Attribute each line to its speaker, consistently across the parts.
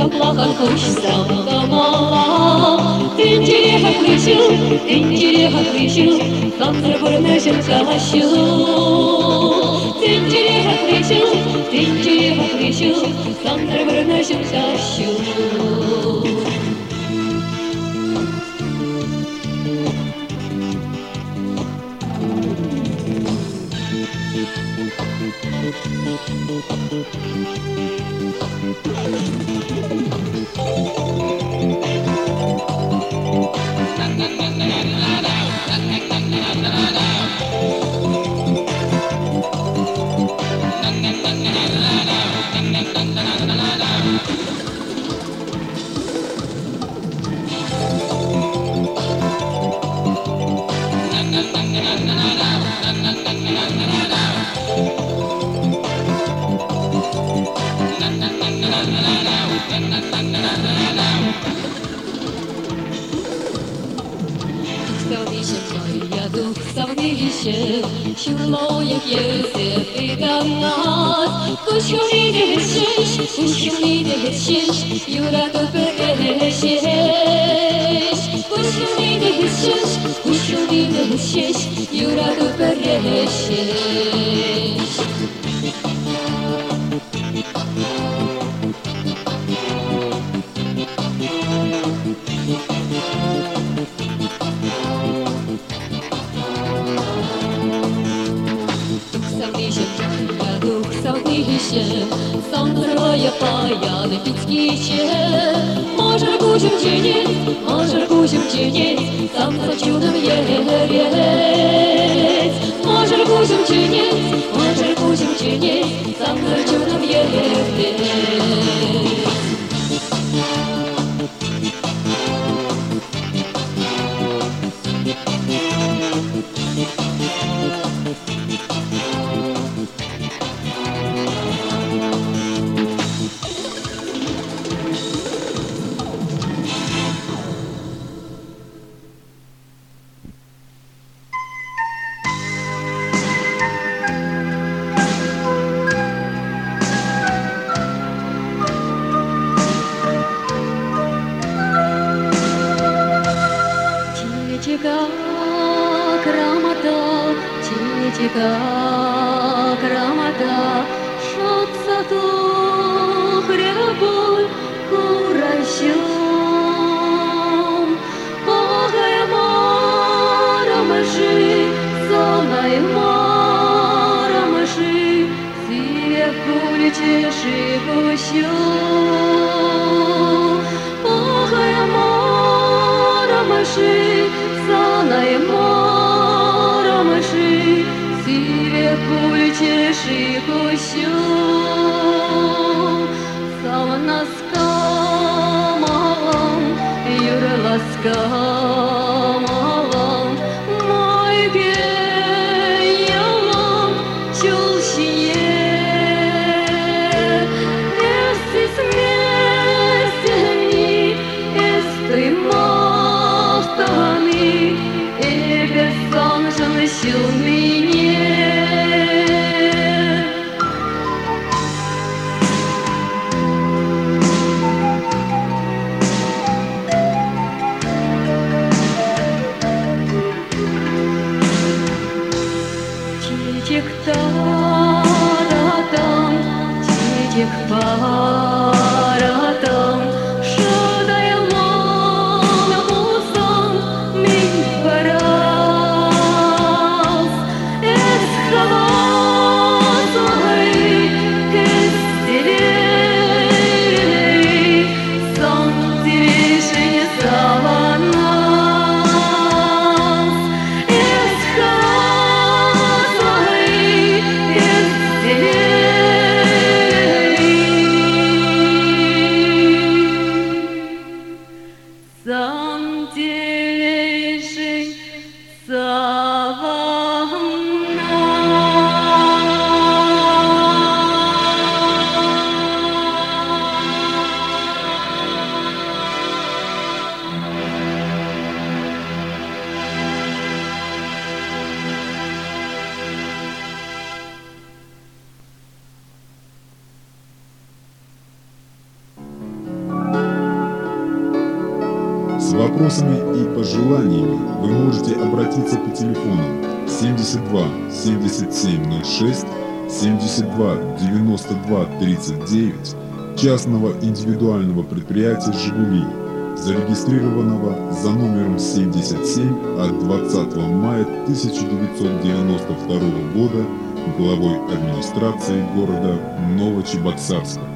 Speaker 1: духа плаха хоч самого мала. Тинтиреха крышу, тинтиреха крышу, завтра бурнешем калашу. Тинтиреха крышу, тинтиреха крышу, завтра бурнешем калашу. Моя gidişi Şulo yek yüzü fidan nahas Kuşu nide hışış, kuşu nide hışış Yura köpü ele hışış Kuşu nide hışış, kuşu nide hışış Yura köpü ele hışış савнище, Сандроя паяны пицкище. Може кучем чинить, може кучем чинить, Сам хочу нам ереть. Може кучем чинить, може кучем чинить, Сам хочу нам ереть. 不休。72 77 72 92 39 частного индивидуального предприятия «Жигули», зарегистрированного за номером 77 от 20 мая 1992 года главой администрации города Новочебоксарска.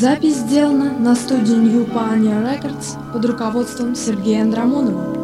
Speaker 1: Запись сделана на студии New Pioneer Records под руководством Сергея Андрамонова.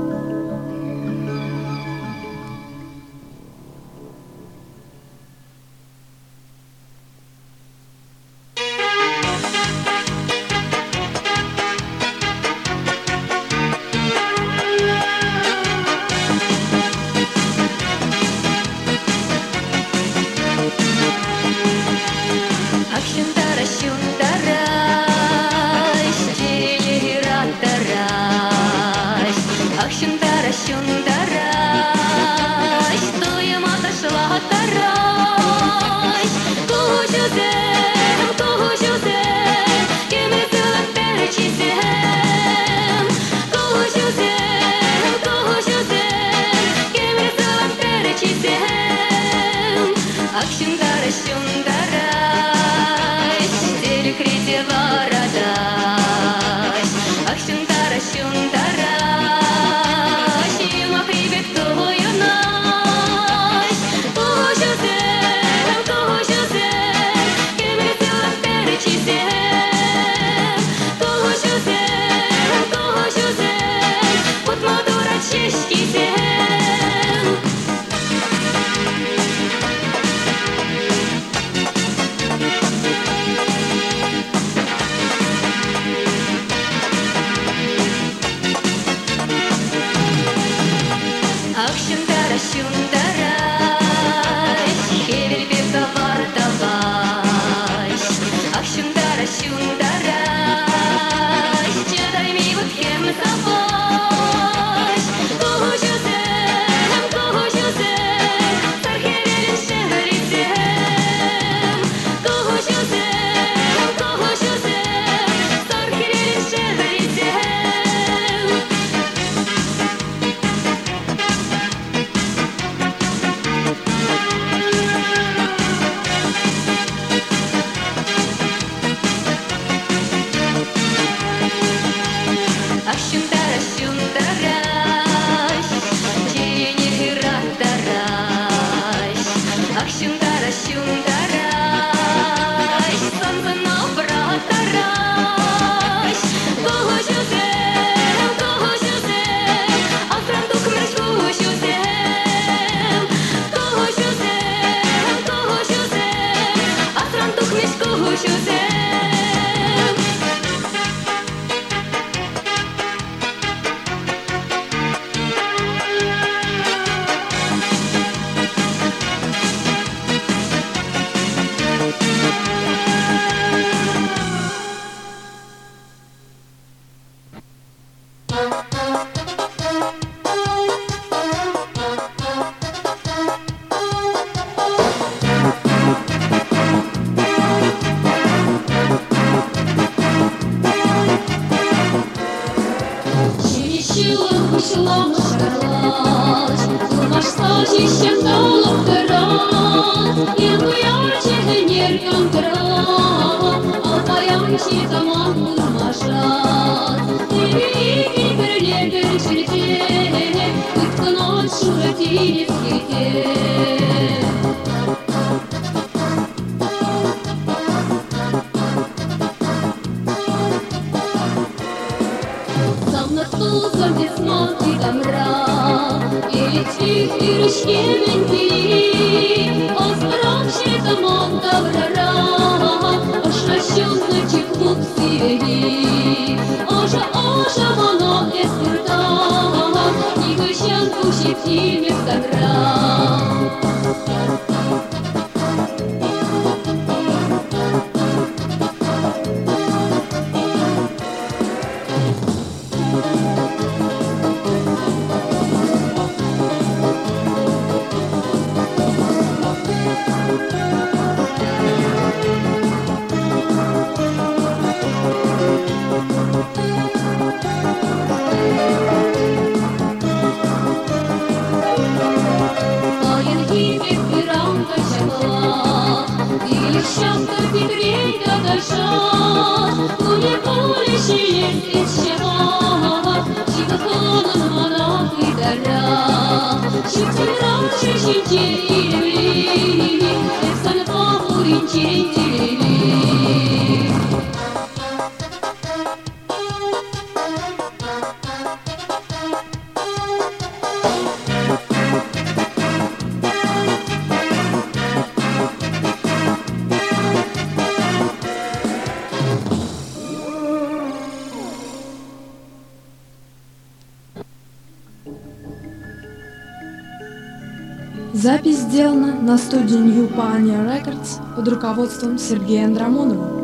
Speaker 1: Катиневский день. Сам на стул замесман и камра, И лечи, и ручки ментили, Он справший замон добрара, Ошращен на чеклуп сирени, Ожа, ожа, мано, эскурт, тысячи в сыграл.
Speaker 2: Запись сделана на студии New Pioneer Records под руководством Сергея Андрамонова.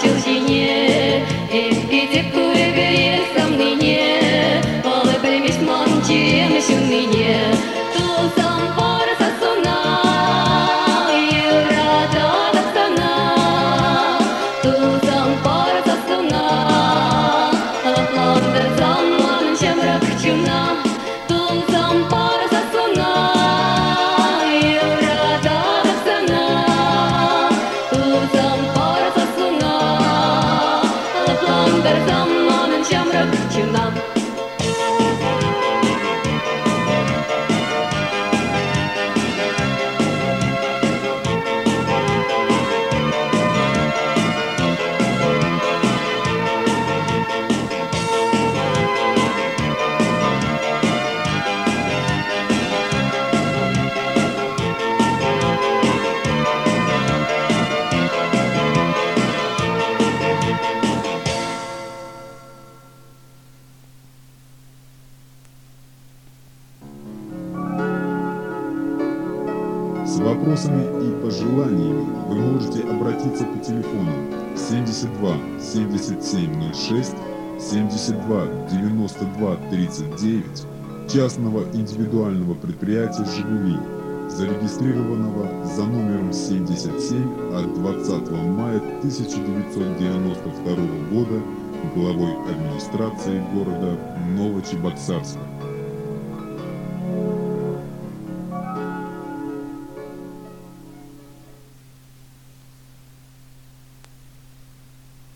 Speaker 1: choose 72 7706 72 92 39 частного индивидуального предприятия «Жигули», зарегистрированного за номером 77 от 20 мая 1992 года главой администрации города Новочебоксарска.